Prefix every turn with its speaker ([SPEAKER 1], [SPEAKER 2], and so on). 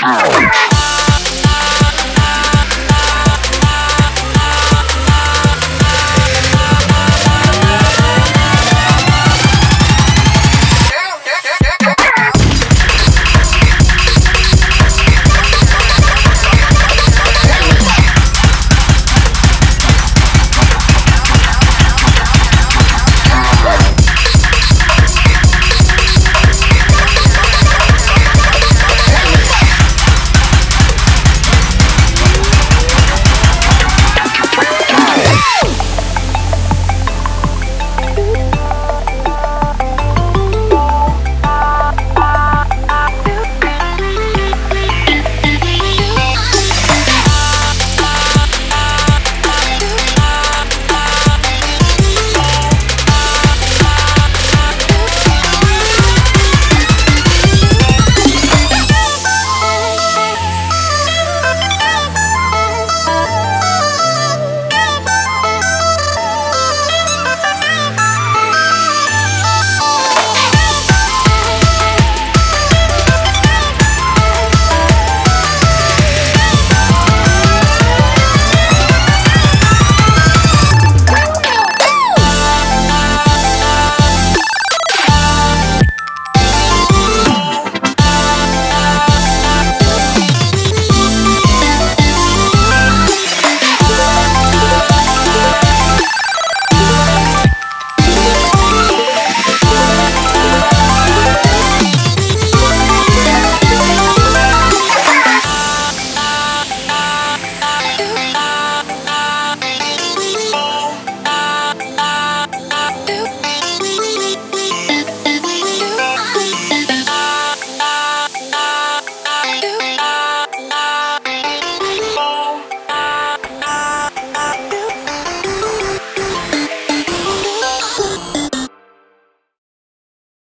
[SPEAKER 1] Town.